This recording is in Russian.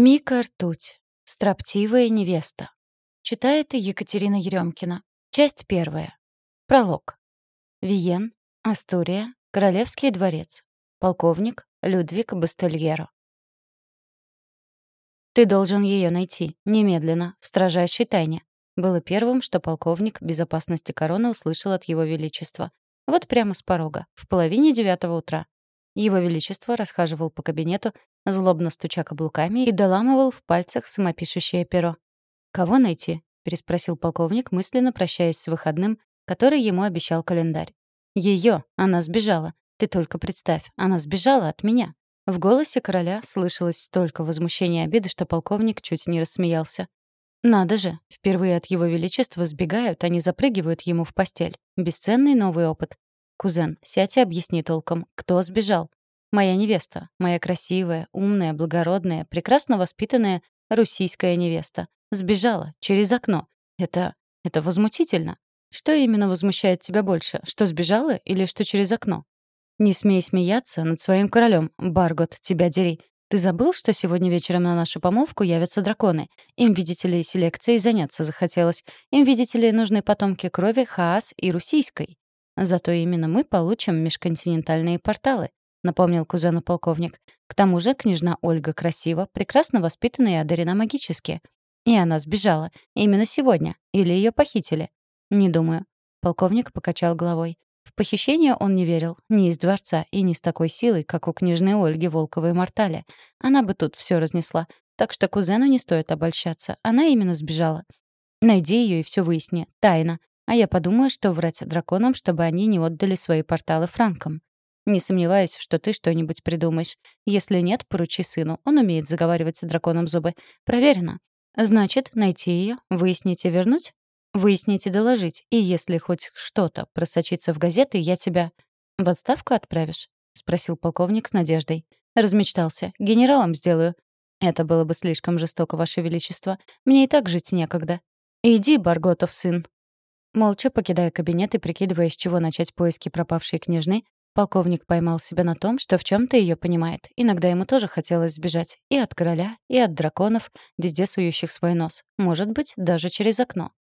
Мика Ртуть. Строптивая невеста. Читает Екатерина Еремкина. Часть первая. Пролог. Виен, Астурия, Королевский дворец. Полковник Людвиг Бастельеро. «Ты должен ее найти, немедленно, в строжайшей тайне», было первым, что полковник безопасности короны услышал от его величества. Вот прямо с порога, в половине девятого утра. Его Величество расхаживал по кабинету, злобно стуча каблуками, и доламывал в пальцах самопишущее перо. «Кого найти?» — переспросил полковник, мысленно прощаясь с выходным, который ему обещал календарь. «Ее! Она сбежала! Ты только представь, она сбежала от меня!» В голосе короля слышалось столько возмущения и обиды, что полковник чуть не рассмеялся. Надо же, впервые от его величества сбегают, они запрыгивают ему в постель. Бесценный новый опыт. «Кузен, сядь и объясни толком, кто сбежал?» «Моя невеста. Моя красивая, умная, благородная, прекрасно воспитанная русийская невеста. Сбежала. Через окно. Это... это возмутительно. Что именно возмущает тебя больше? Что сбежала или что через окно?» «Не смей смеяться над своим королем, Баргот, тебя дери. Ты забыл, что сегодня вечером на нашу помолвку явятся драконы? Им, видите ли, селекцией заняться захотелось. Им, видите ли, нужны потомки крови Хаас и Русийской. Зато именно мы получим межконтинентальные порталы, напомнил кузену полковник. К тому же княжна Ольга красива, прекрасно воспитана и одарена магически. И она сбежала. Именно сегодня. Или ее похитили. Не думаю. Полковник покачал головой. В похищение он не верил. Ни из дворца и ни с такой силой, как у княжны Ольги Волковой Мортали. Она бы тут все разнесла. Так что кузену не стоит обольщаться. Она именно сбежала. Найди ее и все выясни. Тайна. А я подумаю, что врать драконам, чтобы они не отдали свои порталы франкам. Не сомневаюсь, что ты что-нибудь придумаешь. Если нет, поручи сыну. Он умеет заговаривать с драконом зубы. Проверено. Значит, найти ее, выяснить и вернуть? Выяснить и доложить. И если хоть что-то просочится в газеты, я тебя... В отставку отправишь? Спросил полковник с надеждой. Размечтался. Генералом сделаю. Это было бы слишком жестоко, Ваше Величество. Мне и так жить некогда. Иди, Барготов сын, Молча покидая кабинет и прикидывая, с чего начать поиски пропавшей княжны, полковник поймал себя на том, что в чем то ее понимает. Иногда ему тоже хотелось сбежать. И от короля, и от драконов, везде сующих свой нос. Может быть, даже через окно.